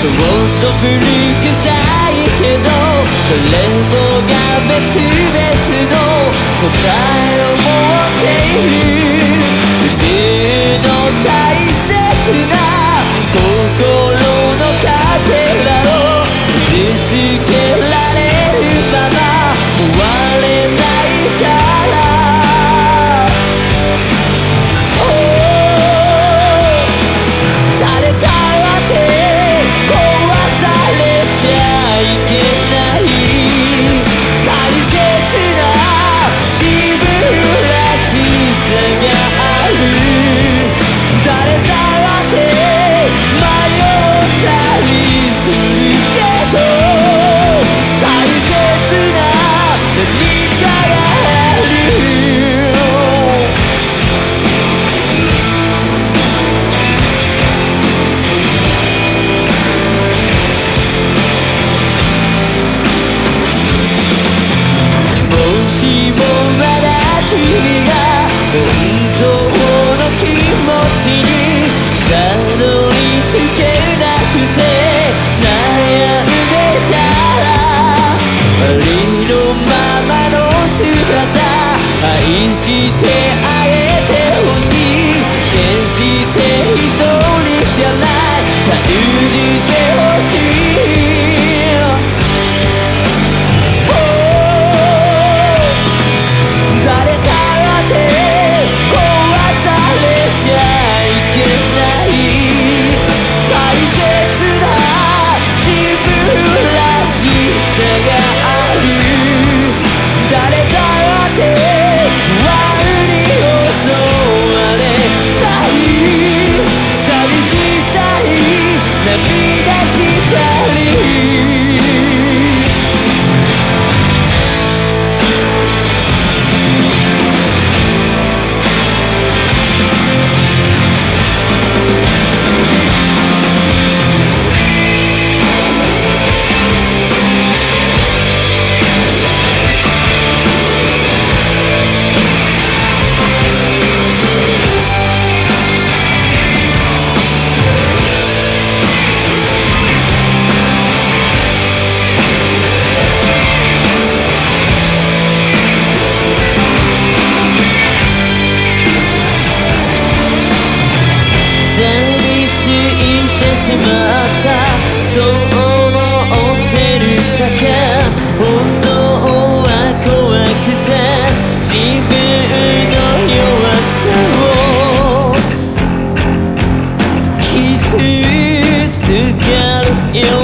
ちょっと古臭いけどどれもが別々の答えを持っている。自分の大切なて you